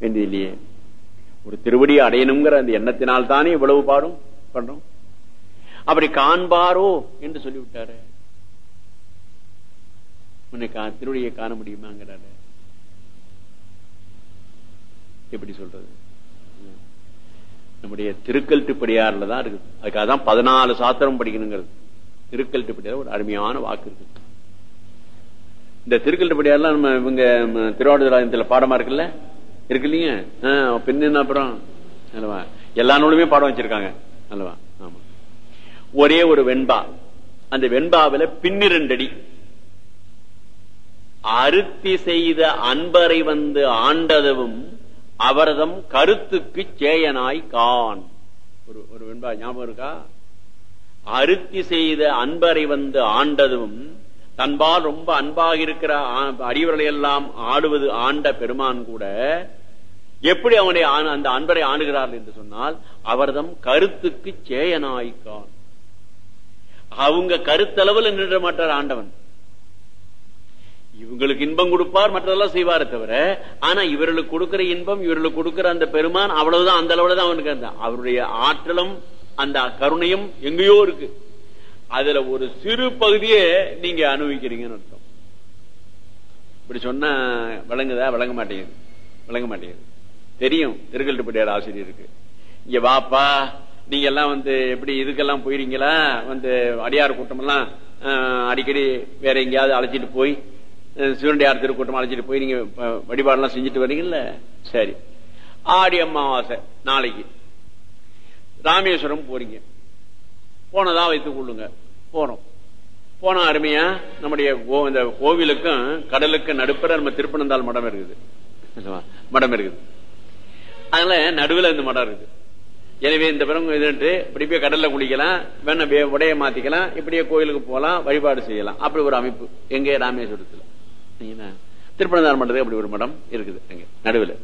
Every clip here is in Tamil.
வேண்டியதில்லையே ஒரு திருவடி அடையணுங்கிற அந்த எண்ணத்தினால் தானே இவ்வளவு பாடும் பண்றோம்? அப்படி காண்பாரோ என்று சொல்லிவிட்டாரு. உன்னை கா- திருவடியை காண முடியுமாங்கிறாரு. எப்படி சொல்றது? நம்முடைய திருக்கல் திருப்படியாறுல தான் இருக்குது. அதுக்காக தான் பதினாலு சாத்திரம் படிக்கணுங்கிறது. திருக்கல் திருப்படியார் ஒரு அருமையான வாக்கு இருக்கு இந்த திருக்கல் திருப்படியாறுலாம் நம்ம இவங்க ம, பாடமா இருக்குல்ல? இருக்கு இல்லையா? ஆஹ், பின்ன என்ன அப்புறம்? அல்லவா? எல்லா நூலுமே பாடம் வச்சிருக்காங்க. அல்லவா? ஆமா. ஒரே ஒரு வெண்பா. அந்த வெண்பாவில பின்னிரண்டடி. அருத்தி செய்த அன்பரை வந்து ஆண்டதவும் அவரதம் கருத்துக்கு சேயனாய் கான் ஒரு ஒரு வெண்பா ஞாபகம் இருக்கா? அருத்தி செய்த அன்பரை வந்து ஆண்டதும் தன்பால் ரொம்ப அன்பாக இருக்கிற ஆ- அடியவர்களை எல்லாம் ஆடுவது ஆண்ட பெருமான் கூட எப்படி அவனை அந்த அன்பரை ஆணுகிறார் என்று சொன்னால் அவர்தம் கருத்துக்கு சேயனாய்க்கான். அவங்க கருத்தளவில் நின்ற மாட்டார் ஆண்டவன். இவங்களுக்கு இன்பம் கொடுப்பார் மற்றதெல்லாம் செய்வாரே தவிர ஆனா இவர்களுக்கு கொடுக்கிற இன்பம் இவர்களுக்கு கொடுக்கிற அந்த பெருமான் அவ்வளவுதான் அந்த அளவுல தான் அவனுக்கு அந்த அவருடைய ஆற்றலும் அந்த கருணையும் எங்கேயோ இருக்கு. அதுல ஒரு சிறு பகுதியே நீங்க அனுபவிக்கிறீங்கன்னு அர்த்தம். இப்படி சொன்னா விளங்குதா? விளங்க மாட்டேங்குது. விளங்க மாட்டேங்குது. தெரியும். திருக்கல்ட்டுப்பட்டியார் ஆசிரியருக்கு இங்க வாப்பா நீங்க எல்லாம் வந்து எப்படி இதுக்கெல்லாம் போயிருங்களா வந்து அடியார் கூட்டம் எல்லாம் அடிக்கடி வேற எங்கேயாவது அழைச்சிட்டு போய் சிவனடியார் திருக்கூட்டம் அழைச்சிட்டு போய் நீங்க அஹ், வழிபாடெல்லாம் செஞ்சுட்டு வரீங்கல்ல சரி. ஆடி அமாவாசை நாளைக்கு. ராமேஸ்வரம் போறீங்க. போனதா வைத்துக் கொள்ளுங்க. போறோம் போனா அருமையா நம்முடைய கோ- இந்த கோவிலுக்கும் கடலுக்கும் நடுப்புற நம்ம திருப்பனந்தாள் மடம் இருக்குது. மடம் இருக்குது. அதனால நடுவுல இந்த மடம் இருக்குது. எனவே இந்த பிறகு இதுன்ட்டு இப்படி போய் கடல்ல குளிக்கலாம் வேணா வே- உடைய மாத்திக்கலாம் இப்படியே கோயிலுக்கு போகலாம் வழிபாடு செய்யலாம். அப்படி ஒரு அமைப்பு. எங்க? ராமேஸ்வரத்துல. திருப்பணந்தாள் திருப்பனந்தாள் அப்படி ஒரு மடம் இருக்குது அங்க நடுவுல.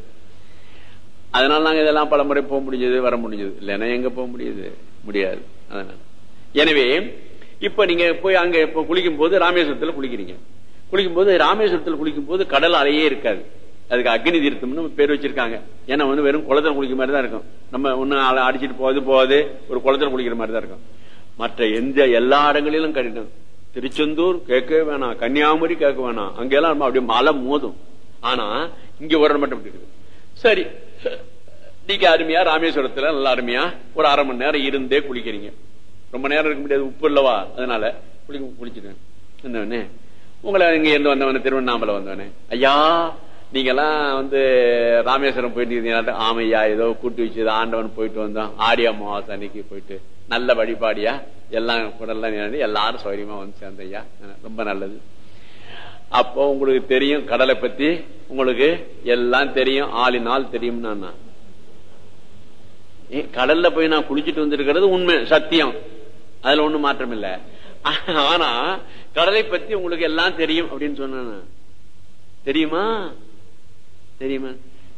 அதனால நாங்க இதெல்லாம் பல முறை போக முடிஞ்சது வர முடிஞ்சது. இல்லைன்னா எங்க போக முடியுது? முடியாது. அதனால. எனவே இப்ப நீங்க போய் அங்க இப்ப குளிக்கும் போது ராமேஸ்வரத்துல குளிக்கிறீங்க. குளிக்கும் போது ராமேஸ்வரத்துல குளிக்கும் போது கடல் அலையே இருக்காது. அதுக்கு அக்னி தீர்த்தம்னு பேர் வச்சிருக்காங்க. ஏன்னா வந்து வெறும் குளத்துல குளிக்கிற மாதிரி தான் இருக்கும். நம்ம ஒண்ணு அடிச்சிட்டு போகுது போகுது ஒரு குளத்துல குளிக்கிற மாதிரி தான் இருக்கும். மற்ற எந்த எல்லா இடங்களிலும் கடினம். திருச்செந்தூர் கேட்கவே வேணாம் கன்னியாகுமரி கேட்க வேணாம். அங்கெல்லாம் நம்ம அப்படியே மலை மோதும். ஆனா இங்க ஒரு இடம் மட்டும் இருக்குது. சரி நீங்க அருமையா ராமேஸ்வரத்துல நல்லா அருமையா ஒரு அரை மணி நேரம் இருந்தே குளிக்கிறீங்க. ரொம்ப நேரம் இருக்க முடியாது உப்பு இல்லவா? அதனால குளிக்க குளிச்சுட்டேன் வந்தவனே உங்களை இங்க இருந்து வந்தவனே திருவண்ணாமலை வந்தவனே ஐயா நீங்க எல்லாம் வந்து ராமேஸ்வரம் போயிட்டு இருந்தீங்கன்னா ஆமையா ஏதோ கூட்டி வச்சு ஆண்டவன் போயிட்டு வந்தோம் ஆடி அமாவாசை அன்னைக்கு போயிட்டு நல்ல வழிபாடியா எல்லாம் குடல்லாம் எல்லாரும் சௌரியமா வந்து சேர்ந்தையா ரொம்ப நல்லது. அப்போ உங்களுக்கு தெரியும் கடலை பத்தி உங்களுக்கு எல்லாம் தெரியும் ஆளினால் தெரியும் நான் கடல்ல போய் நான் குளிச்சுட்டு வந்திருக்கிறது உண்மை சத்தியம். அதுல ஒண்ணும் மாற்றம் இல்ல. ஆனா கடலை பத்தி உங்களுக்கு எல்லாம் தெரியும் அப்படின்னு சொன்ன தெரியுமா? தெரியுமா?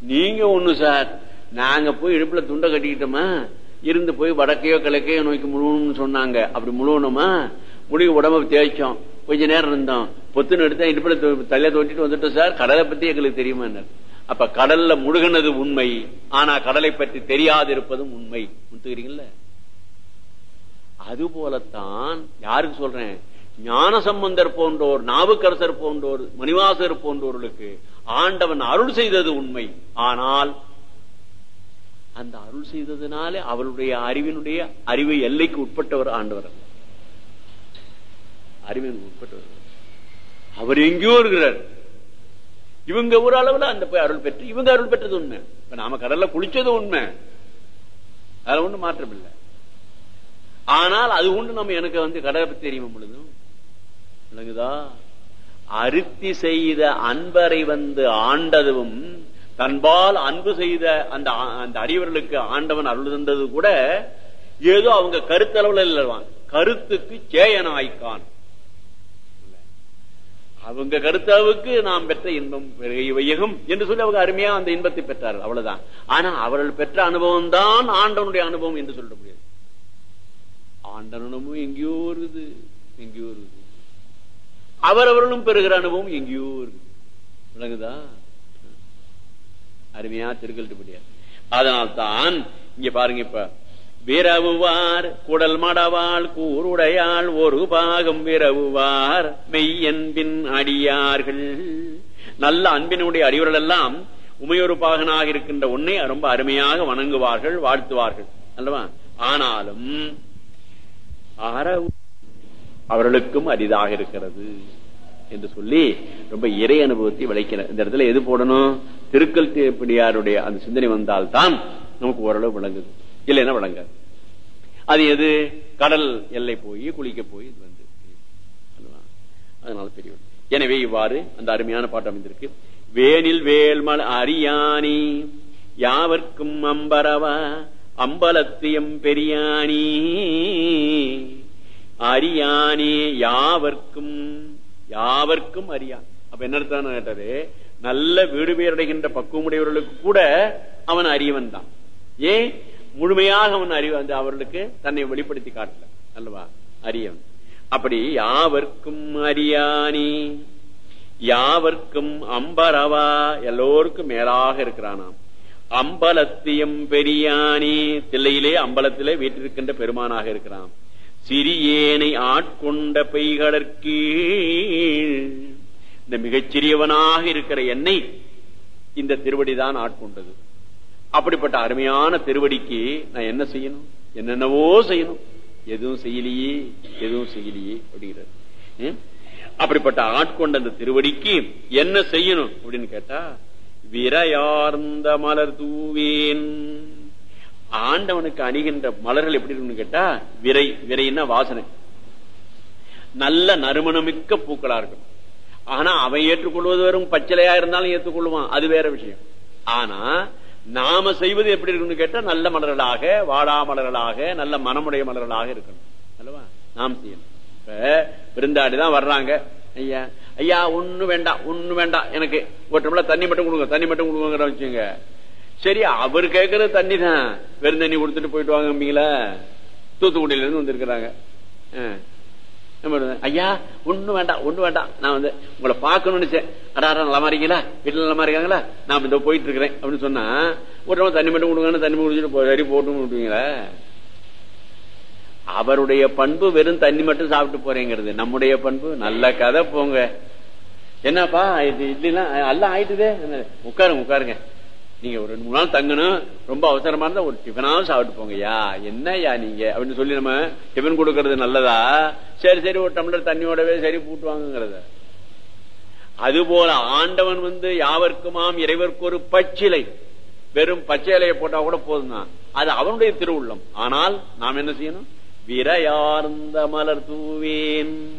நீங்க ஒண்ணு சார். நாங்க போய் இடுப்புல துண்டை கட்டிக்கிட்டோமா? இருந்து போய் வடக்கையோ கிழக்கையோ நோக்கி முழுவணும்னு சொன்னாங்க. அப்படி முழுவணுமா? முடிவு உடம்ப தேய்ச்சோம். கொஞ்ச நேரம் இருந்தோம். பொத்துன்னு எடுத்தா இடுப்புல தொ- தலைய வந்துட்டோம் சார். கடலை பத்தி எங்களுக்கு தெரியுமா அப்ப கடல்ல முழுகினது உண்மை. ஆனா கடலை பற்றி தெரியாது இருப்பதும் உண்மை. முத்துக்கிறீங்களா அது போலத்தான் யாருக்கு சொல்றேன்? ஞான சம்பந்தர் போன்றோர் நாவுக்கரசர் போன்றோர் மணிவாசர் போன்றோர்களுக்கு ஆண்டவன் அருள் செய்தது உண்மை. ஆனால் அந்த அருள் செய்ததுனாலே அவருடைய அறிவினுடைய அறிவு எல்லைக்கு உட்பட்டவர் ஆண்டவர். அறிவினுக்கு உட்பட்டவர். அவர் எங்கேயோ இருக்கிறார். இவங்க ஒரு அளவுல அந்த போய் அருள் பெற்று இவங்க அருள் பெற்றது உண்மை. இப்ப நாம கடல்ல குளிச்சது உண்மை. அதுல ஒண்ணும் மாற்றம் இல்லை ஆனால் அது உண்டு. நம்ம எனக்கு வந்து கடலை தெரியும் பொழுதும் விளங்குதா? அருத்தி செய்த அன்பரை வந்து ஆண்டதும் தன்பால் அன்பு செய்த அந்த அந்த அறிவர்களுக்கு ஆண்டவன் அருள் தந்தது கூட ஏதோ அவங்க கருத்தளவுல இல்லவான் கருத்துக்கு சேயனாய்க்கான். அவங்க கருத்தாவுக்கு நாம் பெற்ற இன்பம் வையகம் என்று சொல்லி அவங்க அருமையா அந்த இன்பத்தை பெற்றார்கள். அவ்வளவுதான். ஆனா அவர்கள் பெற்ற அனுபவம் தான் ஆண்டவனுடைய அனுபவம் என்று சொல்ல முடியாது ஆண்டனமும் எங்கேயோ இருக்குது எங்கேயோ இருக்குது. அவரவர்களும் பெறுகிற அனுபவம் எங்கேயோ இருக்குது. விளங்குதா? அருமையா திருக்கல்ட்டுப்படியார் அதனால்தான் இங்க பாருங்க இப்ப விரவுவார் குடல் மடவாள் கூருடையாள் ஒரு பாகம் விரவுவார் மெய்யன்பின் அடியார்கள். நல்ல அன்பினுடைய அடிவர்கள் எல்லாம் உமையொரு பாகனாக இருக்கின்ற உன்னை ரொம்ப அருமையாக வணங்குவார்கள் வாழ்த்துவார்கள். அல்லவா? ஆனாலும் அறவு அவர்களுக்கும் அரிதாக இருக்கிறது என்று சொல்லி ரொம்ப இறை அனுபவத்தை விளைக்கிறார் இந்த இடத்துல எது போடணும்? திருக்கல் பிடியாருடைய அந்த சிந்தனை வந்தால்தான் நமக்கு ஓரளவு விளங்குது. இல்லைன்னா விளங்காது. அது எது? கடல் எல்லை போய் குளிக்க போய் இது வந்து அதனால பெரிய எனவே இவ்வாறு அந்த அருமையான பாட்டு அமைந்திருக்கு. வேனில் வேல்மல் அரியாணி யாவர்க்கும் அம்பரவா அம்பலத்தியம் பெரியாணி அரியானே யாவர்க்கும் யாவர்க்கும் அறியான். அப்ப என்ன கேட்டது? நல்ல வீடு பேரடைகின்ற பக்குவமுடையவர்களுக்கு கூட அவன் அறியவன் தான் ஏன்? முழுமையாக அவன் அறிவு அந்த அவர்களுக்கு தன்னை வெளிப்படுத்தி காட்டல அல்லவா? அறியவன். அப்படி யாவர்க்கும் அறியானி யாவர்க்கும் அம்பரவா எல்லோருக்கும் மேலாக இருக்கிறானாம். அம்பலத்தியம் பெரியாணி தில்லையிலே அம்பலத்திலே வீட்டிருக்கின்ற பெருமானாக இருக்கிறான். சிறியேனை ஆட்கொண்ட பெய்களற்கு இந்த மிகச்சிறியவனாக இருக்கிற என்னை இந்த திருவடிதான் ஆட்கொண்டது. அப்படிப்பட்ட அருமையான திருவடிக்கு நான் என்ன செய்யணும்? என்னென்னவோ செய்யணும். எதுவும் செய்யலையே எதுவும் செய்யலையே அப்படிங்கிறது. அப்படிப்பட்ட ஆட்கொண்ட அந்த திருவடிக்கு என்ன செய்யணும் அப்படின்னு கேட்டா விரையார்ந்த மலர் தூவேன். ஆண்டவனுக்கு அணிகின்ற மலர்கள் எப்படி இருக்குன்னு கேட்டா விரை விரைன்னா வாசனை. நல்ல நறுமணமிக்க பூக்களா இருக்கும். ஆனா அவன் ஏற்றுக்கொள்வது வெறும் பச்சிலையா இருந்தாலும் ஏற்றுக்கொள்வான். அது வேற விஷயம். ஆனா நாம செய்வது எப்படி இருக்குன்னு கேட்டா நல்ல மலர்களாக வாடா மலர்களாக நல்ல மனமுடைய மலர்களாக இருக்கணும். அல்லவா? நாம் செய்யணும். இப்ப விருந்தாடிதான் வர்றாங்க. ஐயா ஐயா ஒண்ணு வேண்டாம் ஒண்ணு வேண்டாம் எனக்கு ஒரு டம்ளர் தண்ணி மட்டும் கொடுங்க தண்ணி மட்டும் கொடுங்க வச்சுங்க சரி அவர் கேட்கறது தண்ணி தான் வெறும் தண்ணி கொடுத்துட்டு போயிட்டு வாங்கம்பீங்களா தூத்துக்குடியில இருந்து வந்திருக்கிறாங்க. ஐயா ஒண்ணு வேண்டாம் ஒண்ணு வேண்டாம் நான் வந்து உங்களை பார்க்கணும்னு நினைச்சேன். அடா அடா, இருக்கீங்களா? வீட்டுல நல்லா இருக்காங்களா? நான் இந்த போயிட்டு இருக்கிறேன் அப்படின்னு சொன்னா ஒரு தண்ணி மட்டும் கொடுங்கன்னு தண்ணி குடிச்சிட்டு சரி போட்டு விட்டுவீங்களா அவருடைய பண்பு வெறும் தண்ணி மட்டும் சாப்பிட்டு போறேங்கிறது. நம்முடைய பண்பு. நல்ல கதை போங்க. என்னப்பா இது இட்லிலாம் எல்லாம் ஆயிட்டுதே. உட்காருங்க உட்காருங்க. நீங்க ஒரு ரெண்டு மூணு நாள் தங்கணும். ரொம்ப அவசரமா இருந்தா ஒரு டிஃபனாவது சாப்பிட்டு போங்கய்யா. என்னய்யா நீங்க? அப்படின்னு சொல்லி நம்ம டிஃபன் கொடுக்கறது நல்லதா? சரி சரி ஒரு டம்ளர் தண்ணியோடவே சரி பூட்டுவாங்கிறத அதுபோல ஆண்டவன் வந்து யாவர்க்குமாம் இறைவர்க்கு ஒரு பச்சிலை. வெறும் பச்சை இலையை போட்டா கூட போதும் தான் அது அவனுடைய திருவுள்ளம். ஆனால் நாம் என்ன செய்யணும்? விரையார்ந்த மலர் தூவேன்.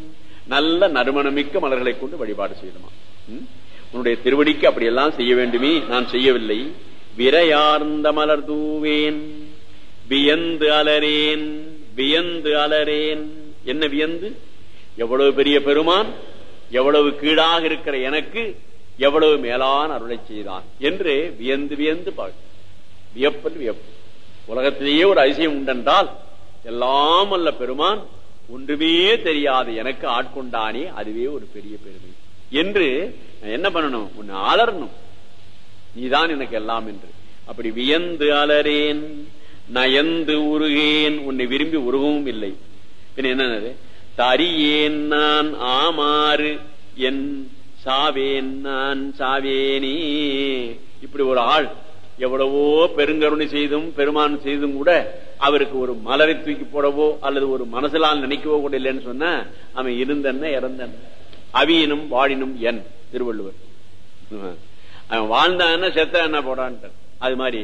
நல்ல நறுமணமிக்க மலர்களை கொண்டு வழிபாடு செய்யணுமா? ம்? உன்னுடைய திருவடிக்கு அப்படியெல்லாம் செய்ய வேண்டுமே நான் செய்யவில்லை. விரையார்ந்த மலர் தூவேன். வியந்து அலரேன் வியந்து அலரேன் என்ன வியந்து? எவ்வளவு பெரிய பெருமான் எவ்வளவு கீழாக இருக்கிற எனக்கு எவ்வளவு மேலான அருளை செய்தான். என்று வியந்து வியந்து பார்க்க வியப்பல் வியப்பு. உலகத்திலேயே ஒரு அதிசயம் உண்டென்றால் எல்லாம் அல்ல பெருமான். ஒன்றுமே தெரியாது. எனக்கு ஆட்கொண்டானே. அதுவே ஒரு பெரிய பெருமை. என்று நான் என்ன பண்ணணும்? உன்னை அலரணும் நீதான் எனக்கு எல்லாம் என்று. அப்படி வியந்து அலறேன். நயந்து உருகேன். உன்னை விரும்பி உருகவும் இல்லை. என்னது? தரியேன் நான் ஆமாறு. என் சாவேன் நான் சாவேனே. இப்படி ஒரு ஆள் எவ்வளவோ பெருங்கருணை செய்தும் பெருமான் செய்தும் கூட அவருக்கு ஒரு மலரை தூக்கி போடவோ அல்லது ஒரு மனசிலால் நினைக்கவோ கூட இல்லைன்னு சொன்ன அவன் இருந்தன்ன இறந்தன் அவியினும் வாழினும் என் திருவள்ளுவர். அவன் வாழ்ந்தான்னா செத்த என்ன போடான்ட்டு அது மாதிரி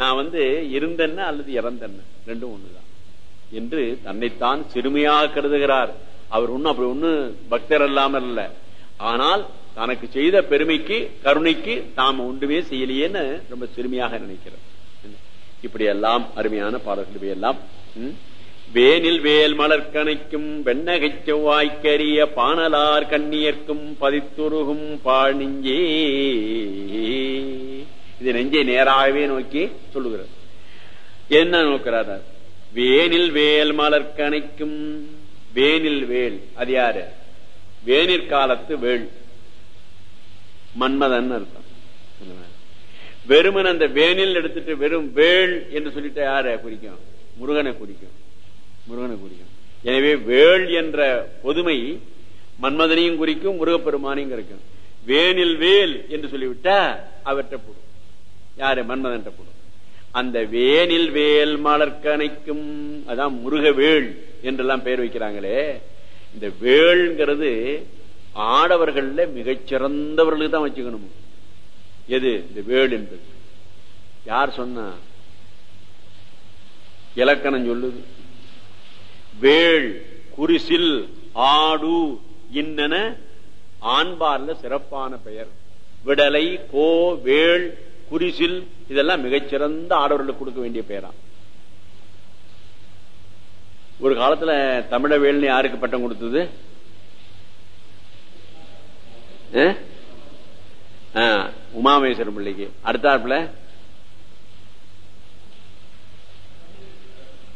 நான் வந்து இருந்தென்ன அல்லது இறந்தென்ன ரெண்டும் ஒண்ணுதான். என்று தன்னைத்தான் சிறுமையாக கருதுகிறார். அவர் ஒன்னும் அப்படி ஒண்ணு பக்தர் இல்லாமல் இல்ல ஆனால் தனக்கு செய்த பெருமைக்கு கருணைக்கு தாம் ஒன்றுமே செய்யலையேன்னு ரொம்ப சிறுமையாக நினைக்கிறார். இப்படி எல்லாம் அருமையான பாடல்கள் எல்லாம் வேனில் வேல் மலர் கணைக்கும் வெண்ணகை செவ்வாய்க்கரிய பானலார் கண்ணியர்க்கும் பதித்துருகும் பாணிஞ்சே இது நெஞ்சை நேராகவே நோக்கி சொல்லுகிறது. என்ன நோக்கிறார் வேனில் வேல் மலர் கணைக்கும் வேனில் வேல். அது யாரு? வேனிற் காலத்து வேள் மன்மதன் அர்த்தம். வெறுமன் அந்த வேனில் எடுத்துட்டு வெறும் வேள் என்று சொல்லிட்டு யார குறிக்கும்? முருகனை குறிக்கும். முருகனை குறிக்கும். எனவே வேள் என்ற பொதுமை மன்மதனையும் குறிக்கும் முருகப்பெருமானையும் குறிக்கும். வேனில் வேல் என்று சொல்லிவிட்டா அவற்றை போடும். யாரு? மன்மதன் போடும் அந்த வேனில் வேல் மலர்கணைக்கும் அதான் முருகவேள் என்றெல்லாம் பெயர் வைக்கிறாங்களே. இந்த வேள்ங்கிறது ஆடவர்கள்ல மிகச்சிறந்தவர்களுக்கு தான் வச்சுக்கணும். எது? இந்த வேல் என்பது. யார் சொன்னா? இலக்கணம் சொல்லுது. வேள் குரிசில் ஆடு இன்னன ஆண்பார்ல சிறப்பான பெயர். விடலை கோ வேள் குரிசில் இதெல்லாம் மிகச்சிறந்த ஆடவர்களுக்கு கொடுக்க வேண்டிய பெயரா. ஒரு காலத்துல தமிழ வேள்னு யாருக்கு பட்டம் கொடுத்தது? உமாமேஸ்வரம் பிள்ளைக்கு. அடுத்தாப்புல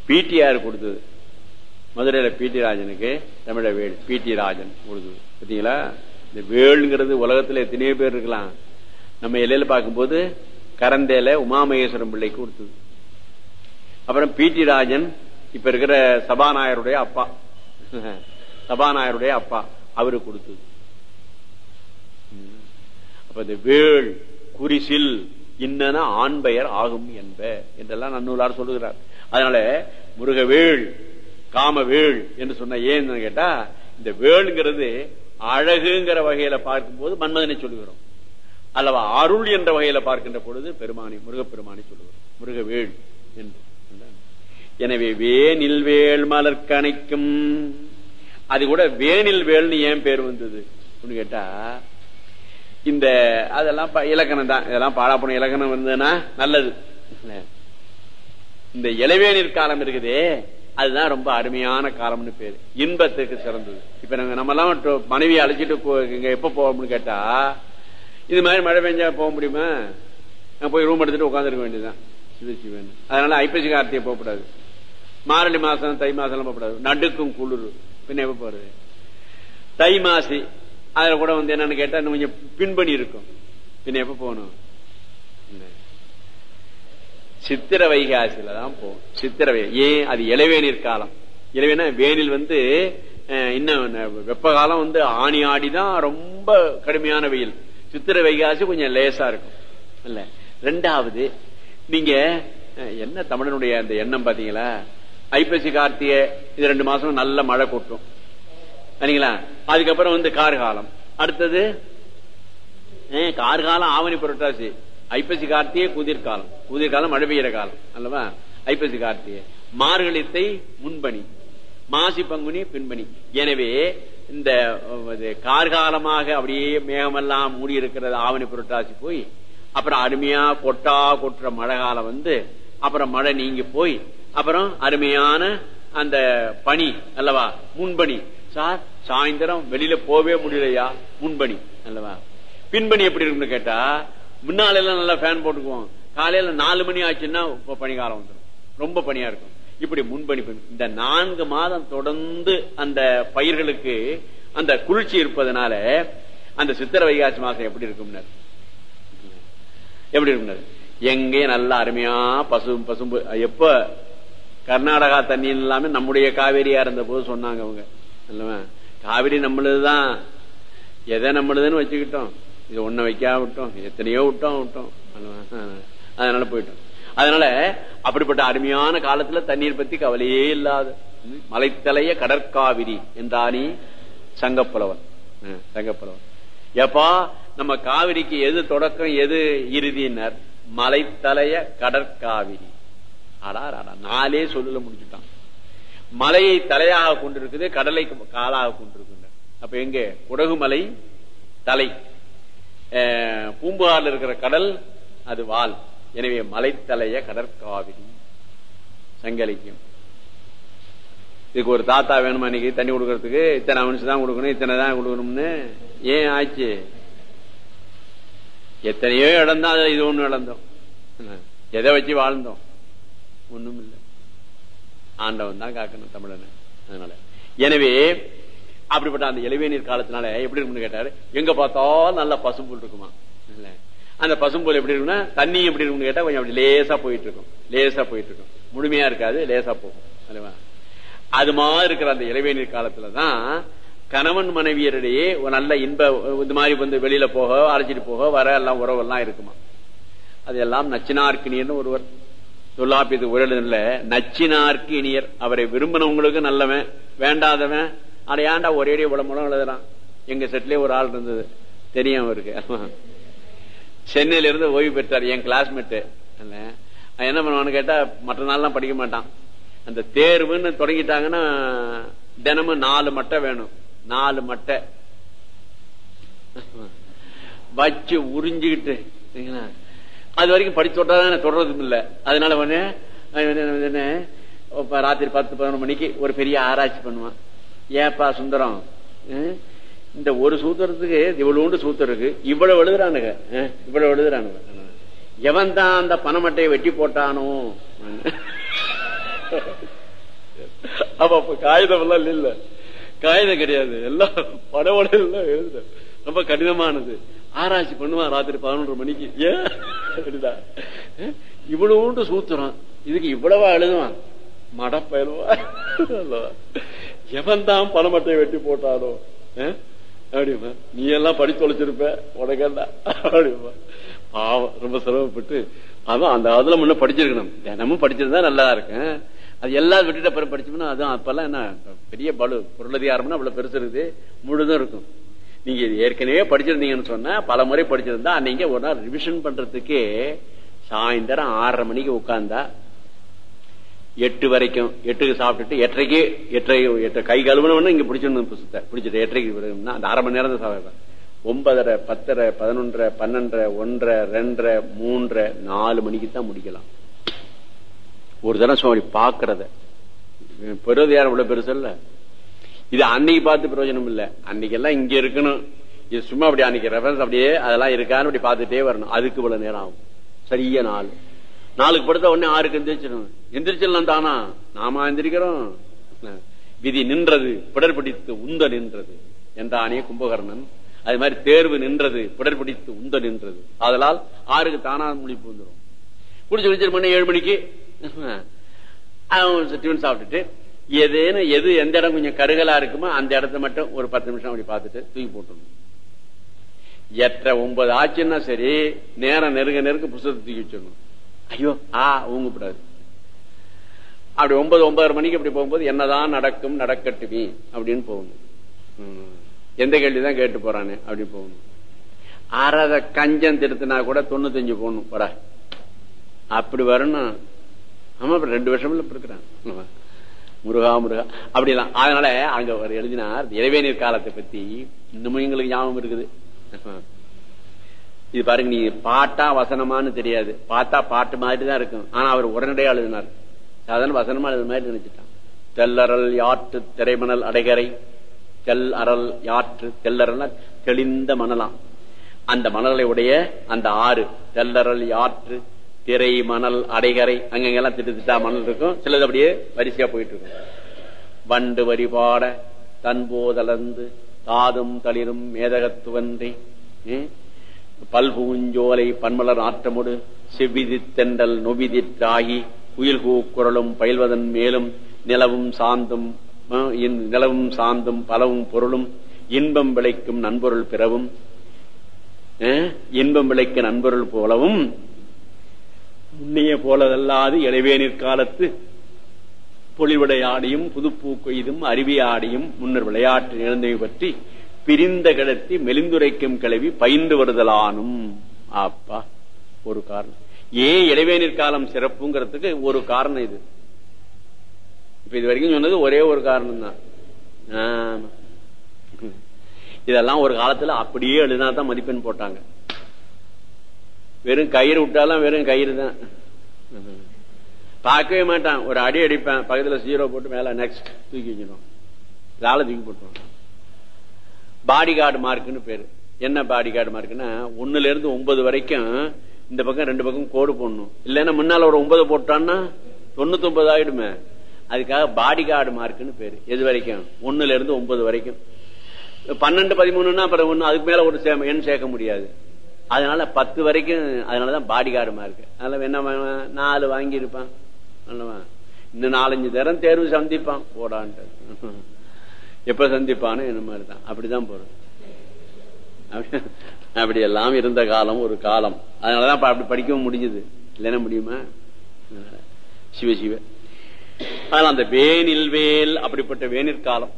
பிடிஆர் கொடுத்தது. மதுரையில பிடி ராஜனுக்கு தமிழ வேல் பிடி ராஜன் கொடுத்தது. பார்த்தீங்களா? இந்த வேலுங்கிறது உலகத்துல எத்தனையோ பேர் இருக்கலாம். நம்ம எல்லையில பார்க்கும்போது கரந்தேல உமாமகேஸ்வரம் பிள்ளைக்கு கொடுத்தது. அப்புறம் பிடி ராஜன் இப்ப இருக்கிற சபாநாயருடைய அப்பா. சபாநாயருடைய அப்பா. அவருக்கு கொடுத்தது. இந்த வேள் குறிசில் இன்னன ஆண் பெயர் ஆகும் என்ப என்றெல்லாம் நன்னூலார் சொல்லுகிறார். அதனால முருகவேள் காமவேள் என்று சொன்ன ஏன்னு கேட்டா இந்த வேள்ங்கிறது அழகுங்கிற வகையில பார்க்கும்போது மன்மதனை சொல்லுகிறோம். அல்லவா அருள் என்ற வகையில பார்க்கின்ற பொழுது பெருமானி முருகப்பெருமானி சொல்லுகிறோம். முருகவேள் என்று. எனவே வேனில் வேள் மலர்கணைக்கும் அது கூட வேனில் வேல்னு ஏன் பேர் வந்தது? கேட்டா இந்த அதெல்லாம் இலக்கணம் தான். இதெல்லாம் பாடாப்பணும் இலக்கணம் வந்ததுன்னா நல்லது. இந்த இளவேநீர் காலம் இருக்குதே அதுதான் ரொம்ப அருமையான காலம்னு பேரு. இன்பத்துக்கு சிறந்தது. இப்ப நாங்க நம்ம எல்லாம் மனைவியை அழைச்சிட்டு இங்க எப்ப போவோம்னு கேட்டா இது மாதிரி மழை பெஞ்சா போக முடியுமா? போய் ரூம் எடுத்துட்டு உட்காந்துருக்க வேண்டியதுதான். அதனால ஐப்பசி கார்த்திகை போகக்கூடாது. மாரளி மாசம் தை மாசம் போகக்கூடாது. நடுக்கும் குளிர். பின்ன எப்ப போறது? தை மாசி. அதுல கூட வந்து என்னன்னு கேட்டா இன்னும் கொஞ்சம் பின்பணி இருக்கும். பின்ன எப்ப போகணும்? சித்திர வைகாசியில தான் போகும் சித்திர ஏன்? அது இளவேநீர் காலம். இளவேனா வேனில் வந்து இன்னும் வெப்ப காலம் வந்து ஆணி ஆடி தான் ரொம்ப கடுமையான வெயில். சித்திர வைகாசி கொஞ்சம் லேசா இருக்கும். இல்ல. ரெண்டாவது நீங்க என்ன தமிழனுடைய அந்த எண்ணம் பாத்தீங்களா? ஐப்பசி கார்த்திகை இது ரெண்டு மாசம் நல்ல மழை கொட்டும். சரிங்களா? அதுக்கப்புறம் வந்து கார்காலம் அடுத்தது கார்காலம் ஆவணி புரட்டாசி. ஐப்பசி கார்த்திகை குதிர்காலம் குதிர்காலம் மழை பெய்கிற காலம். அல்லவா? ஐப்பசி கார்த்திகை. மார்கழித்தை முன்பணி. மாசி பங்குனி பின்பணி. எனவே இந்த கார்காலமாக அப்படியே மேகமெல்லாம் மூடி இருக்கிறது ஆவணி புரட்டாசி போய் அப்புறம் அருமையா கொட்டா கொட்டுற மழை காலம் வந்து அப்புறம் மழை நீங்கி போய் அப்புறம் அருமையான அந்த பனி அல்லவா? முன்பணி. சார் சாயந்தரம் வெளியில போவே முடியலையா? முன்பணி. அல்லவா? பின்பணி எப்படி இருக்குன்னு கேட்டா முன்னால எல்லாம் நல்லா ஃபேன் போட்டுக்குவோம். காலையில நாலு மணி ஆச்சுன்னா பனிகாலம் வந்துடும் ரொம்ப பனியா இருக்கும். இப்படி முன்பணி இந்த நான்கு மாதம் தொடர்ந்து அந்த பயிர்களுக்கு அந்த குளிர்ச்சி இருப்பதனால அந்த சித்திர வைகாசி மாசம் எப்படி இருக்கும் எப்படி இருக்கும் எங்கே நல்ல அருமையா பசு பசும்பு எப்ப? கர்நாடகா தண்ணி எல்லாமே நம்முடைய காவேரியா இருந்த போது சொன்னாங்க அவங்க. இல்லவா காவிரி நம்மளுதுதான். எதை நம்மளுதுன்னு வச்சுக்கிட்டோம். இது ஒன்ன வைக்காம விட்டோம். எத்தனையோ விட்டோம் விட்டோம். அதனால போயிட்டோம். அதனால அப்படிப்பட்ட அருமையான காலத்துல தண்ணீர் பத்தி கவலையே இல்லாத மலைத்தலைய கடற்காவிரி என்றானி சங்கப்புலவன் சங்கப்புலவன் எப்பா நம்ம காவிரிக்கு எது தொடக்கம் எது இறுதியினர்? மலைத்தலைய கடற்காவிரி. ஆடா அடா நாளே சொல்லல முடிச்சுட்டான் மலையை தலையாக கொண்டிருக்குது கடலை காலாக கொண்டிருக்கின்ற அப்ப எங்க? குடகுமலை தலை. பூம்புகாரில் இருக்கிற கடல் அது வால். எனவே மலைத்தலைய கடற்காவிரி சங்கலிக்கும். இதுக்கு ஒரு தாத்தா வேணுமா இன்னைக்கு? தண்ணி கொடுக்கறதுக்கு? இத்தனை அவனுக்கு தான் கொடுக்கணும் இத்தனை தான் கொடுக்கணும்னு? ஏன் ஆச்சு? எத்தனையோ இடம் தான் இது ஒண்ணு இழந்தோம். எதை வச்சு வாழ்ந்தோம்? ஒண்ணும் இல்லை ஆண்டவன் தான் காக்கணும் தமிழன். அதனால. எனவே அப்படிப்பட்ட அந்த இளவேநீர் காலத்தினால எப்படி இருக்குன்னு கேட்டாரு? எங்க பார்த்தாலும் நல்ல பசும்புல் இருக்குமா? இல்ல. அந்த பசும்போல் எப்படி இருக்குன்னா தண்ணி எப்படி இருக்கும்னு கேட்டா கொஞ்சம் அப்படி லேசா போயிட்டு இருக்கும் லேசா போயிட்டு இருக்கும் முழுமையா இருக்காது லேசா போகும். அல்லவா? அது மாதிரி இருக்கிற அந்த இளவேநீர் காலத்துலதான் கணவன் மனைவியரிடையே ஒரு நல்ல இன்ப இந்த மாதிரி வந்து வெளியில போக அழைச்சிட்டு போக வர எல்லாம் உறவெல்லாம் இருக்குமா? அதெல்லாம் நச்சினார்க்கு நீர்னு ஒருவர் தொல்லாப்பியது உரல நச்சினார்க்கு இனியர். அவரை விரும்பினவங்களுக்கு நல்லவன் வேண்டாதவன். அடையாண்டா ஒரே உடம்புலம் எழுதுறான்? எங்க செட்லயே ஒரு ஆள் இருந்தது. தெரியும் அவருக்கு. சென்னையில இருந்து ஓய்வு பெற்றார் என் கிளாஸ்மேட்டு என்ன பண்ணுவான்னு கேட்டா மற்ற நாள்லாம் படிக்க மாட்டான். அந்த தேர்வுன்னு தொடங்கிட்டாங்கன்னா தினமும் நாலு மட்டை வேணும். நாலு மட்டை. வச்சு உறிஞ்சுக்கிட்டு அது வரைக்கும் படிச்சு விட்டாதான் தொடர்றதும் இல்ல. அதனால ஒண்ணு ராத்திரி பத்து பதினொரு மணிக்கு ஒரு பெரிய ஆராய்ச்சி பண்ணுவான். ஏப்பா சுந்தரம் இந்த ஒரு சூத்திரத்துக்கு இவ்வளவுண்டு சூத்திரம் இருக்கு. இவ்வளவு எழுதுறானுங்க இவ்வளவு எழுதுறானுங்க. எவன் தான் அந்த பணமட்டையை வெட்டி போட்டானோ? அப்ப காகிதம் எல்லாம் இல்ல. காகிதம் கிடையாது. எல்லாம் படவோட எல்லாம் எழுதுற ரொம்ப கடினமானது. ஆராய்ச்சி பண்ணுவான் ராத்திரி பதினொன்று மணிக்கு. ஏன் இவ்வளவுண்டு சூத்துறான் இதுக்கு இவ்வளவா எழுதுவான்? மடப்பயலுவா? எவன் தான் வெட்டி போட்டானோ? அப்படிமா நீ எல்லாம் படி தொலைச்சிருப்ப? உனக்கெல்லாம். அப்படிமா பாவம். ரொம்ப சிரமப்பட்டு. அதான் அந்த அதுல முன்ன படிச்சிருக்கணும். தினமும் படிச்சிருந்தா நல்லா இருக்கும். அது எல்லாம் விட்டுட்டு அப்புறம் படிச்சோம்னா அதான் அப்பெல்லாம் என்ன பெரிய பலு பொருளதிகாரம்னா அவ்வளவு பெருசு இருக்குது. முழுதும் இருக்கும். நீங்க ஏற்கனவே படிச்சிருந்தீங்கன்னு சொன்னா பல முறை படிச்சிருந்தா நீங்க ஒரு நாள் ரிவிஷன் பண்றதுக்கே சாயந்தரம் ஆறரை மணிக்கு உட்கார்ந்தா எட்டு வரைக்கும் எட்டுக்கு சாப்பிட்டுட்டு எட்டரைக்கு எட்டரை எட்டு கை கழுவுனவன இங்க பிடிச்சிருந்தோம் புதுசத்தை பிடிச்சிட்டு எட்டரைக்கு அந்த அரை மணி நேரம் தான் சாப்பிடுவேன் ஒன்பதரை பத்தரை பதினொன்றரை பன்னெண்டரை ஒன்றரை ரெண்டரை மூன்றரை நாலு மணிக்கு தான் முடிக்கலாம். ஒரு தடவை சுவாமி பாக்குறத பெருவது யாரும் இவ்வளவு பெருசு இல்லை? இது அன்னைக்கு பார்த்து பிரயோஜனம் இல்ல. அன்னைக்கு எல்லாம் இங்க இருக்கணும். இது சும்மா அப்படி அன்னைக்கு ரெஃபரன்ஸ் அப்படியே அதெல்லாம் இருக்கான்னு அப்படி பார்த்துட்டே வரணும். அதுக்கு இவ்வளவு நேரம் ஆகும். சரியா நாள் நாளுக்கு படுத்த உடனே ஆறுக்கு எந்திரிச்சிடும் எந்திரிச்சிடலாம் தானா? நாம எந்திரிக்கிறோம். விதி நின்றது பிடர்பிடித்து உந்த நின்றது என்றானே கும்பகர்ணன். அது மாதிரி தேர்வு நின்றது பிடர்பிடித்து உந்த நின்றது. அதனால் ஆறுக்கு தானா முடிப்பு வந்துடும் குடிச்சு குடிச்சிட்டு மணி ஏழு மணிக்கு டிஃபன் சாப்பிட்டுட்டு எதுன்னு எது எந்த இடம் கொஞ்சம் கருகலா இருக்குமோ அந்த இடத்த மட்டும் ஒரு பத்து நிமிஷம் அப்படி பார்த்துட்டு தூக்கி போட்டுடணும். எட்டரை ஒன்பது ஆச்சுன்னா சரி நேரம் நெருங்க நெருங்க புத்தகத்தை தூக்கி வச்சிடணும். ஐயோ ஆ ஊங்கப்படாது அப்படி ஒன்பது ஒன்பதரை மணிக்கு அப்படி போகும்போது என்னதான் நடக்கும் நடக்கட்டுமே அப்படின்னு போகணும். எந்த கேள்விதான் கேட்டு போறானே அப்படி போகணும். அறத கஞ்சம் திருத்தினா கூட தொண்ணூத்தஞ்சு போகணும் போடா. அப்படி வரணும். ஆமா ரெண்டு வருஷம் இருக்கிறான். முருகா முருகா. அப்படிலாம். அதனால அங்க அவர் எழுதினார் இறைவேநீர் காலத்தை பத்தி. இன்னமும் எங்களுக்கு ஞாபகம் இருக்குது. இது பாருங்க நீ பாட்டா வசனமானு தெரியாது. பார்த்தா பாட்டு மாதிரி தான் இருக்கும். ஆனா அவர் உடனடியாக எழுதினார். சாதாரண வசனமா எழுது மாதிரி நினைச்சிட்டான். தெல்லறல் யாற்று திரைமணல் அடைகரை. தெல் அறல் யாற்று தெல்லறல்னா தெளிந்த மணலாம் அந்த மணலை உடைய அந்த ஆறு தெல்லறல் யாற்று திரை மணல் அடைகரை அங்கெல்லாம் திட்டு திட்டா மணல் இருக்கும். சிலது அப்படியே வரிசையா போயிட்டு இருக்கும். வண்டு வரிபாட தன்போதலந்து தாதும் தளிரும் மேதகத்துவன்றி பல்பூஞ்சோலை பன்மலர் ஆற்றமுடு செவ்விதி தெண்டல் நொவிதிற்றாகி உயிர் குரலும் பயில்வதன் மேலும் நிலவும் சாந்தும் நிலவும் சாந்தும் பலவும் பொருளும் இன்பம் விளைக்கும் நண்பொருள் பிறவும் இன்பம் விளைக்க நண்பொருள் போலவும் முன்னைய போலதல்லாது இளவேநீர் காலத்து பொலிவிடையாடியும் புதுப்பூ கொய்தும் அருவியாடியும் முன்னர் விளையாட்டு நிகழ்ந்தவை பற்றி பிரிந்த கிடத்தி மெலிந்துரைக்கும் கிளவி பயின்று வருதலானும். அப்பா ஒரு காரணம். ஏன் இடைவேநீர் காலம் சிறப்புங்கிறதுக்கு ஒரு காரணம் இது. இப்ப இது வரைக்கும் சொன்னது ஒரே ஒரு காரணம் தான் இதெல்லாம் ஒரு காலத்துல அப்படியே எழுதினா தான் மதிப்பெண் போட்டாங்க. வெறும் கயிறு விட்டாலும் வெறும் கயிறு தான். பார்க்கவே மாட்டான். ஒரு அடி அடிப்பேன். பக்கத்துல ஜீரோ போட்டு மேல நெக்ஸ்ட் தூக்கி வச்சிடும் தாள தூக்கி போட்டுருவான். பாடி கார்டு மார்க்குன்னு பேரு. என்ன பாடி கார்டு மார்க்குன்னா ஒன்னுல இருந்து ஒன்பது வரைக்கும் இந்த பக்கம் ரெண்டு பக்கம் கோடு போடணும். இல்லைன்னா முன்னால ஒரு ஒன்பது போட்டான்னா தொண்ணூத்தி ஒன்பது ஆயிடுமே. அதுக்காக பாடி கார்டு மார்க்குன்னு பேரு. எது வரைக்கும்? ஒன்னுல இருந்து ஒன்பது வரைக்கும். பன்னெண்டு பதிமூணுன்னா அப்புறம் ஒன்று அதுக்கு மேல ஒரு எண் சேர்க்க முடியாது. அதனால பத்து வரைக்கும் அதனாலதான் பாடிகாரமா இருக்கு. அதனால என்ன நாலு வாங்கி இருப்பான் இன்னும் நாலஞ்சு தரம் தேர்வு சந்திப்பான். போடான்ட்டு. எப்ப சந்திப்பான்னு என்ன மாதிரிதான். அப்படிதான் போறோம். அப்படி- எல்லாம் இருந்த காலம் ஒரு காலம். அதனாலதான் அப்படி படிக்கவும் முடிஞ்சது. இல்லைன்னா முடியுமா? சிவ சிவ. அதனால அந்த வேனில் வேல் அப்படிப்பட்ட வேனிற்காலம்.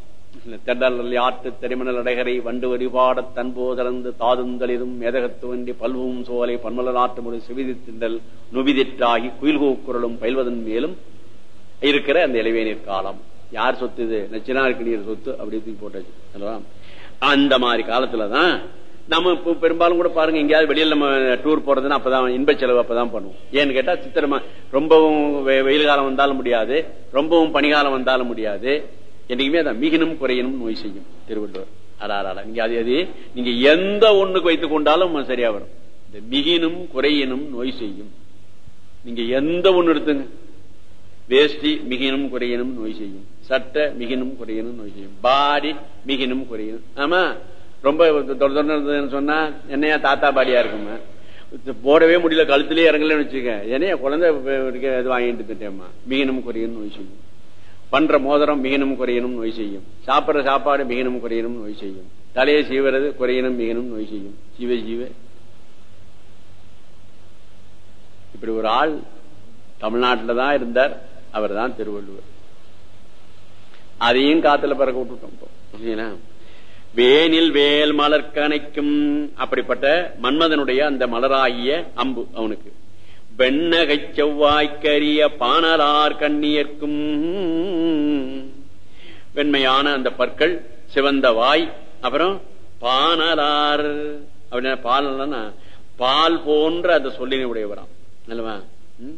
காலம் ஆற்று தெரிமணல் அடைகரை வண்டு வழிபாட தன்போதலந்து தாதுந்தளிரும் மேதகத்துவன்றி பல்வும் சோலை பன்மல நாட்டு முறை சிவிதி நுவிதிற்றாகி குயில்கூ குரலும் பயில்வதன் மேலும் இருக்கிற அந்த இளவேநீர் காலம். யார் சொத்து இது? நச்சினாருக்கு நீர் சொத்து அப்படி தூக்கி போட்டாச்சு. அந்த மாதிரி காலத்துலதான் நம்ம இப்போ பெரும்பாலும் கூட பாருங்க எங்கேயாவது வெளியில நம்ம டூர் போறதுன்னா அப்பதான் இன்ப செலவு அப்பதான் பண்ணுவோம். ஏன்னு கேட்டா சித்திரமா ரொம்பவும் வெ- வெயில் காலம் வந்தாலும் முடியாது ரொம்பவும் பனிகாலம் வந்தாலும் முடியாது. என்னைக்குமே அதான் மிகினும் குறையினும் நோய் செய்யும் திருவள்ளுவர். அடாராடா நீங்க அது அது நீங்க எந்த ஒண்ணுக்கு வைத்துக் கொண்டாலும் சரியா வரும். இந்த மிகினும் குறையினும் நோய் செய்யும். நீங்க எந்த ஒண்ணு எடுத்துங்க? வேஷ்டி மிகினும் குறையினும் நோய் செய்யும். சட்டை மிகினும் குறையினும் நோய் செய்யும். பாடி மிகினும் குறையினும் ஆமா? ரொம்ப தொட சொன்னா என்னையா தாத்தா பாடியா இருக்குமா? போடவே முடியல கழுத்துலயே இறங்கலன்னு வச்சுக்க என்னையா குழந்தை இது வாங்கிட்டு திட்டேம்மா மிகினும் குறையினும் நோய் செய்யும். பண்ற மோதிரம் மிகனும் குறையணும் நோய் செய்யும். சாப்பிடுற சாப்பாடு மிகனும் குறையினும் நோய் செய்யும். தலையை சீவரது குறையினும் மிகனும் நோய் செய்யும். ஜீவ ஜீவ இப்படி ஒரு ஆள் தமிழ்நாட்டில் தான் இருந்தார். அவர் தான் திருவள்ளுவர். அதையும் காத்துல பறக்க விட்டுட்டோம் வேனில் வேல் மலர்கணைக்கும் அப்படிப்பட்ட மன்மதனுடைய அந்த மலராகிய அம்பு அவனுக்கு. வெண்ணகை செவ்வாய்க்கரிய பானலார் கண்ணியர்க்கும். வெண்மையான அந்த பற்கள் சிவந்த வாய் அப்புறம் பானலார் அப்படின்னா பால் பால் போன்ற அந்த சொல்லினை உடையவராம். அல்லவா ம்?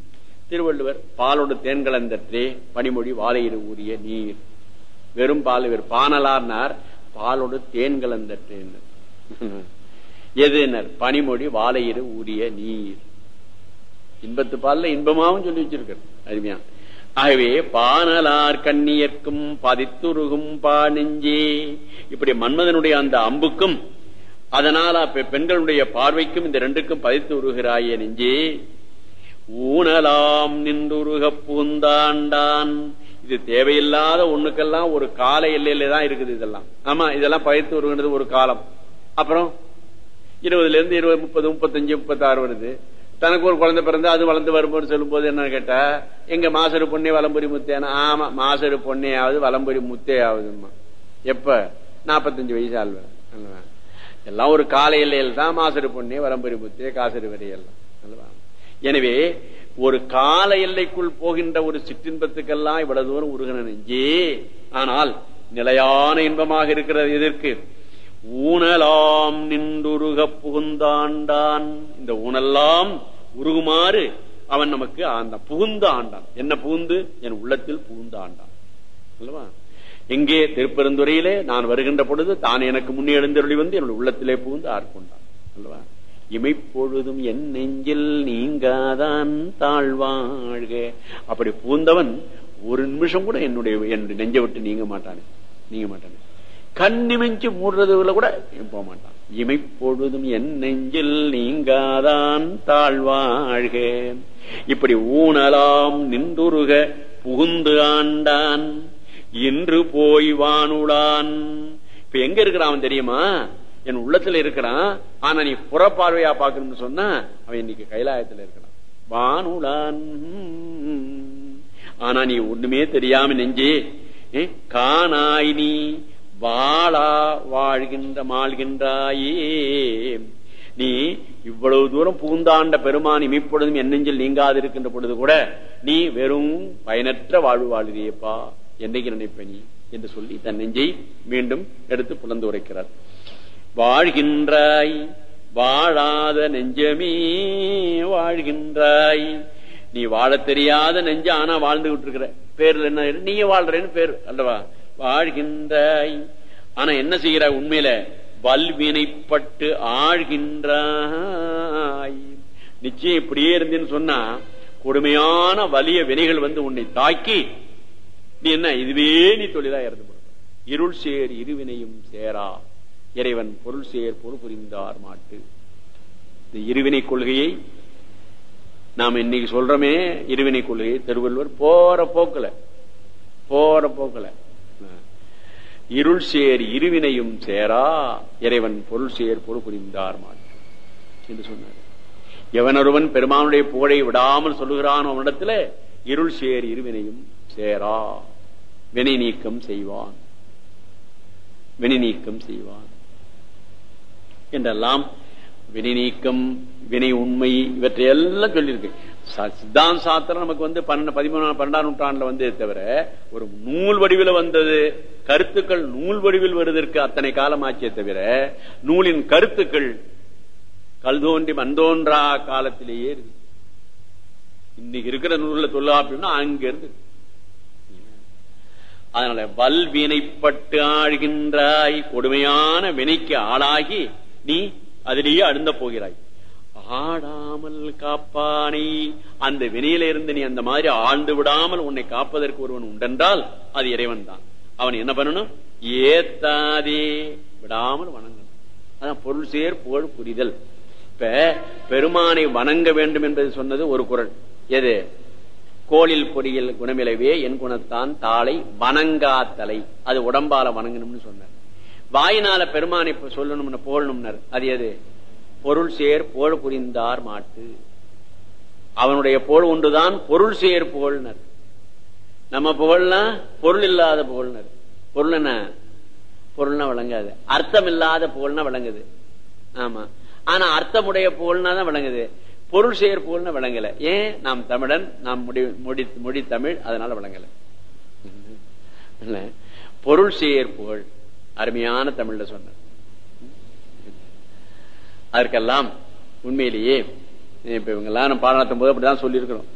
திருவள்ளுவர் பாலோடு தேன் கலந்தற்றே பனிமொழி வாழையிறு ஊதிய நீர். வெறும் பால் இவர் பானலார்னார் பாலோடு தேன் எது எதுனர்? பனிமொழி வாழையிறு ஊதிய நீர். இன்பத்து பால்ல இன்பமாவும் சொல்லி வச்சிருக்காரு அருமையா. ஆகவே பானலார் கண்ணியர்க்கும் பதித்துருகும் பா நெஞ்சே இப்படி மன்மதனுடைய அந்த அம்புக்கும் அதனால பெண்களுடைய பார்வைக்கும் இந்த ரெண்டுக்கும் பதித்து உருகிறாய நெஞ்சே. ஊனலாம் நின்றுருக பூந்தாண்டான் இது தேவையில்லாத ஒண்ணுக்கெல்லாம் ஒரு கால எல்லையில தான் இருக்குது இதெல்லாம். ஆமா இதெல்லாம் பயிர்த்து வருகின்றது ஒரு காலம். அப்புறம் இருபதுல இருந்து இருபது முப்பது முப்பத்தஞ்சு முப்பத்தாறு வருது. தனக்கு ஒரு குழந்தை பிறந்தா அது வளர்ந்து வரும்போது சொல்லும் போது என்ன கேட்டா எங்க மாசரு பொண்ணே வலம்புரி முத்தேனா? ஆமா மாசரு பொண்ணே ஆகுது வலம்புரி முத்தே ஆகுதுமா எப்ப? நாற்பத்தஞ்சு வயசு ஆள்வேன் எல்லாம் ஒரு கால எல்லையில் தான் மாசரு பொண்ணே வலம்புரி முத்தே காசரு வரையெல்லாம் அல்லவா? எனவே ஒரு கால எல்லைக்குள் போகின்ற ஒரு சிற்றின்பத்துக்கெல்லாம் இவ்வளவு தூரம் உருகின நெஞ்சே. ஆனால் நிலையான இன்பமாக இருக்கிறது எதற்கு? ஊனலாம் நின்றுருக புகுந்தாண்டான். இந்த ஊனெல்லாம் உருகுமாறு அவன் நமக்கு அந்த புகுந்த ஆண்டான் என்ன புகுந்து? என் உள்ளத்தில் புகுந்த ஆண்டான் அல்லவா? எங்கே? திருப்பெருந்துறையிலே நான் வருகின்ற பொழுது தான் எனக்கு முன்னே எழுந்தருளி வந்து என்னுடைய உள்ளத்திலே புகுந்து ஆர்கொண்டான். அல்லவா? இமைப்பொழுதும் என் நெஞ்சில் நீங்காதான் தாழ்வாழ்க. அப்படி பூந்தவன் ஒரு நிமிஷம் கூட என்னுடைய என்னுடைய நெஞ்சை விட்டு நீங்க மாட்டானே. நீங்க மாட்டானே. கண்ணிமிஞ்சு மூடுறதுல கூட போக மாட்டான். இமைப்பொழுதும் என் நெஞ்சில் நீங்காதான் தாழ்வாழ்க. இப்படி ஊனலாம் நின்றுருக புகுந்து ஆண்டான். இன்று போய் வானுடான் இப்ப எங்க இருக்கிறான் தெரியுமா? என் உள்ளத்துல இருக்கிறான். ஆனா நீ புறப்பார்வையா பாக்கணும்னு சொன்னா அவன் இன்னைக்கு கைலாயத்துல இருக்கிறான். வானுடான் ஆனா நீ ஒண்ணுமே தெரியாம நெஞ்சு ஏ, காணாய் நீ. வாழா வாழ்கின்ற மாழ்கின்றாயே நீ இவ்வளவு தூரம் பூந்தாண்ட பெருமான் இமைப்பொழுதும் என் நெஞ்சில் நீங்காதிருக்கின்ற பொழுது கூட நீ வெறும் பயனற்ற வாழ்வு வாழ்கிறியப்பா என்னைக்கு நினைப்ப நீ? என்று சொல்லி தன் நெஞ்சை மீண்டும் எடுத்து புலந்து உரைக்கிறார். வாழ்கின்றாய் வாழாத நெஞ்சமே வாழ்கின்றாய். நீ வாழத் தெரியாத நெஞ்ச ஆனா வாழ்ந்துகிட்டு இருக்கிற. பேர்ல என்ன? நீ வாழ்றேன்னு பேர் அல்லவா? வாழ்கின்றாய். ஆனா என்ன செய்கிறாய் உண்மையில? வல்வினைப்பட்டு ஆழ்கின்றாய். நிச்சயம் இப்படியே இருந்தேன்னு சொன்னா கொடுமையான வலிய வினைகள் வந்து உன்னை தாக்கி நீ என்ன இதுவே நீ தொழிலா இறந்து இருள் சேர் இருவினையும் சேரா. இறைவன் பொருள் சேர் பொருள் புரிந்தார் மாட்டு. இந்த இருவினை கொள்கையை நாம் இன்னைக்கு சொல்றோமே இருவினை கொள்கையை திருவள்ளுவர் போற போக்கல போற போக்கலை. இருள் சேர் இருவினையும் சேரா இறைவன் பொருள் சேர் பொருள் புரிந்தார் மாற்றம் என்று சொன்னார். எவனொருவன் பெருமானுடைய புகழை விடாமல் சொல்லுகிறான் அவனிடத்துல இருள் சேர் இருவினையும் சேரா வினை நீக்கம் செய்வான். வினை நீக்கம் செய்வான். என்றெல்லாம் வினை நீக்கம் வினை உண்மை இவற்றை எல்லாம் சொல்லியிருக்கு சித்தாந்த சாத்திரம் நமக்கு வந்து பன்னெண்டு பதிமூணாம் பன்னெண்டாம் நூற்றாண்டுல வந்தது தவிர ஒரு நூல் வடிவில் வந்தது. கருத்துக்கள் நூல் வடிவில் வருவதற்கு அத்தனை காலமாச்சே தவிர நூலின் கருத்துக்கள் கல் தோன்றி மந்தோன்றா காலத்திலேயே இருக்கு. இன்னைக்கு இருக்கிற நூல்ல தொல்லாப்பின்னா அங்க இருந்து அதனால வல்வினைப்பட்டு ஆழ்கின்றாய் கொடுமையான வினைக்கு ஆளாகி நீ அதிலேயே அழுந்த போகிறாய். ஆடாமல் காப்பானை அந்த வினையில இருந்து நீ அந்த மாதிரி ஆழ்ந்து விடாமல் உன்னை காப்பதற்கு ஒருவன் உண்டென்றால் அது இறைவன் தான் அவன் என்ன பண்ணணும்? ஏத்தாதே. விடாமல் வணங்கணும். அதான் பொருள் சேர் புகழ் புரிதல். இப்ப பெருமானை வணங்க வேண்டும் என்பது சொன்னது ஒரு குரல். எது? கோளில் பொறியில் குணமிலவே என் குணத்தான் தாளை வணங்காத்தலை. அது உடம்பால வணங்கணும்னு சொன்னார். வாயினால பெருமானை சொல்லணும்னு புகழணும்னர் அது எது? பொருள் சேர் புகழ் புரிந்தார் மாட்டு. அவனுடைய புகழ் ஒன்றுதான் பொருள் சேர் புகழ்னர். நம்ம புகழ்னா பொருள் இல்லாத புகழ்னர் பொருள் என்ன? பொருள்னா விளங்காது. அர்த்தம் இல்லாத புகழ்னா விளங்குது. ஆமா. ஆனா அர்த்தமுடைய புகழ்னா தான் விளங்குது. பொருள் சேர் புகழ்னா விளங்கல. ஏன்? நாம் தமிழன் நாம் முடி மொழி மொழி தமிழ் அதனால விளங்கல. பொருள் சேர் புகழ் அருமையான தமிழ்ல சொன்ன. அதற்கெல்லாம் உண்மையிலேயே இப்ப இவங்க எல்லாம் நம்ம போது அப்படிதான் சொல்லியிருக்கிறோம்.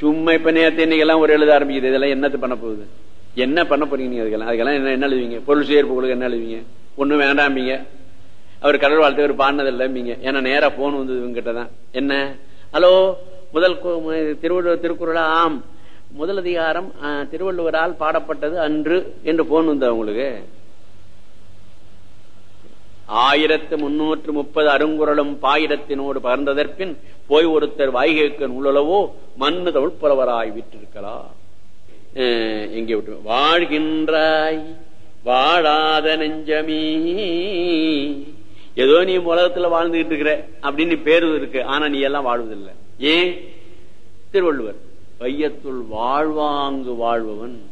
சும்மா இப்ப நேரத்தை இன்னைக்கெல்லாம் ஒரு எழுத ஆரம்பிக்குது. இதெல்லாம் என்னத்து பண்ண போகுது? என்ன பண்ண போறீங்க நீங்க அதுக்கெல்லாம் அதுக்கெல்லாம் என்ன என்ன எழுதுவீங்க? பொருள் சேர்ப்புகளுக்கு என்ன எழுதுவீங்க? ஒண்ணும் வேண்டாம்பீங்க. அவர் கடல் வாழ்த்து அவர் பாடினதில்லைம்பீங்க. ஏன்னா நேரா போன் வந்தது இவங்கிட்ட தான் என்ன? ஹலோ முதல் திருவள்ளுவர் திருக்குறளா? ஆம். முதல் அதிகாரம் திருவள்ளுவரால் பாடப்பட்டது அன்று என்று போன் வந்தது அவங்களுக்கு ஆயிரத்து முன்னூற்று முப்பது அருங்குறளும் பாயிரத்தினோடு பகர்ந்ததற்பின் போய் ஒருத்தர் வாய்கைக்கு உள்ளளவோ மண்ணு தமிழ் புலவராய் விட்டிருக்கலாம் எங்கே விட்டு வாழ்கின்றாய் வாழாத நெஞ்சமீ. ஏதோ நீ உலகத்துல வாழ்ந்துகிட்டு இருக்கிற அப்படின்னு பேரு இருக்கு. ஆனா நீ எல்லாம் வாழ்வதில்லை. ஏன்? திருவள்ளுவர் வையத்துள் வாழ்வாங்கு வாழ்பவன்.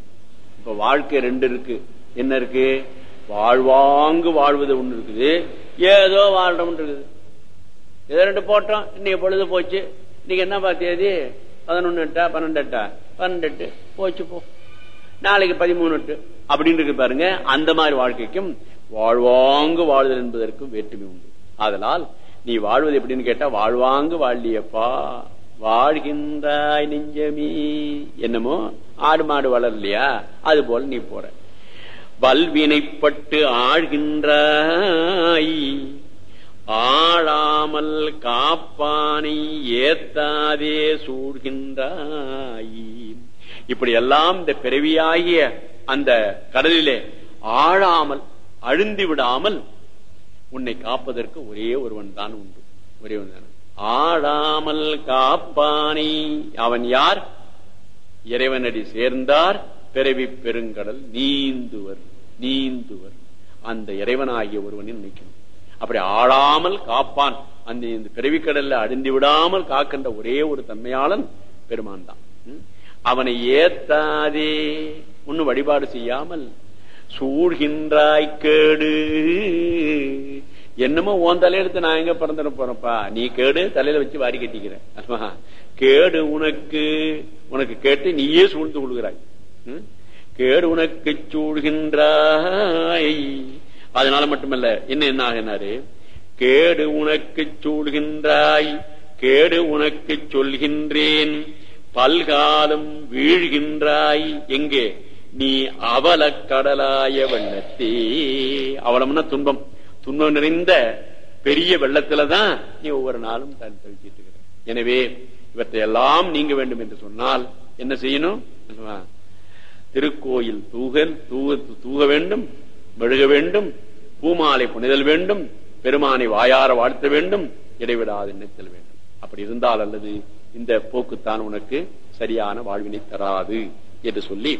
இப்ப வாழ்க்கை ரெண்டு இருக்கு. என்ன இருக்கு? வாழ்வாங்கு வாழ்வது ஒண்ணு இருக்குது. ஏதோ வாழ்றோம் இருக்குது. ஏதோ ரெண்டு போட்டோம் இன்னைக்கு பொழுது போச்சு. இன்னைக்கு என்னப்பா பார்த்தேதி பதினொன்னு எட்டா பன்னெண்டு எட்டா பன்னெண்டு எட்டு போச்சு போ. நாளைக்கு பதிமூணு எட்டு. அப்படின்னு இருக்கு பாருங்க. அந்த மாதிரி வாழ்க்கைக்கும் வாழ்வாங்கு வாழ்தல் என்பதற்கும் வேற்றுமை உண்டு. அதனால் நீ வாழ்வது எப்படின்னு கேட்டா வாழ்வாங்கு வாழ்லியப்பா. வாழ்கின்றாய் நெஞ்சமி. என்னமோ ஆடு மாடு வளரலையா? அது போல நீ போற. வல்வினைப்பட்டு ஆழ்கின்றாய். ஆழாமல் காப்பானை ஏத்தாதே சூழ்கின்றாய். இப்படி எல்லாம் இந்த பிறவியாகிய அந்த கடலிலே ஆழாமல் அழுந்தி விடாமல் உன்னை காப்பதற்கு ஒரே ஒருவன் தான் உண்டு. ஒரே ஒன்று ஆழாமல் காப்பானை. அவன் யார்? இறைவனடி சேர்ந்தார். பிறவி பெருங்கடல் நீந்துவர் நீந்துவர். அந்த இறைவனாகிய ஒருவனின் நிற்கணும். அப்படி ஆளாமல் காப்பான். அந்த இந்த பிறவிக்கடல்ல அழிந்து விடாமல் காக்கின்ற ஒரே ஒரு தன்மையாளன் பெருமான் தான் அவனை ஏத்தாதே. ஒன்னும் வழிபாடு செய்யாமல் சூழ்கின்றாய் கேடு. என்னமோ உன் தலையெடுத்து நான் எங்க பிறந்துட போறப்பா நீ கேடு தலையில வச்சு வாரி கட்டிக்கிற. கேடு உனக்கு. உனக்கு கேட்டு நீயே சூழ்ந்து கொள்கிறாய். கேடு உனக்கு சூழ்கின்றாய் அதனால மட்டுமல்ல என்ன என்ன ஆகினாரு? கேடு உனக்கு சூழ்கின்றாய் கேடு உனக்கு சொல்கின்றேன். பல்காலம் வீழ்கின்றாய். எங்கே? நீ அவல கடலாய வெள்ளத்தே. அவலம்னா துன்பம்? துன்பம் நிறைந்த பெரிய வெள்ளத்துலதான் நீ ஒவ்வொரு நாளும் தன் தவிச்சிட்டு இருக்கிற. எனவே இவற்றை எல்லாம் நீங்க வேண்டும் என்று சொன்னால் என்ன செய்யணும்? திருக்கோயில் தூகல் தூக தூக வேண்டும் மெழுக வேண்டும் பூமாலை புனிதல் வேண்டும் பெருமானை வாயார வாழ்த்த வேண்டும் இடைவிடாது நினைத்தல் வேண்டும். அப்படி இருந்தால் அல்லது இந்த போக்குத்தான் உனக்கு சரியான வாழ்வினை தராது என்று சொல்லி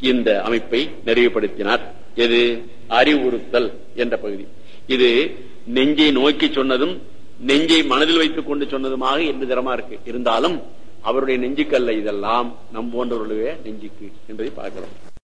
இந்த அமைப்பை நிறைவுபடுத்தினார். எது? அறிவுறுத்தல் என்ற பகுதி. இது நெஞ்சை நோக்கி சொன்னதும் நெஞ்சை மனதில் வைத்துக் கொண்டு சொன்னதுமாக எந்த தரமா இருக்கு. இருந்தாலும் அவருடைய நெஞ்சுக்கல்ல இதெல்லாம் நம் போன்றவர்களுடைய நெஞ்சுக்கு என்பதை பார்க்கிறோம்.